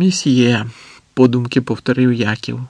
Місьє, подумки повторив Яків.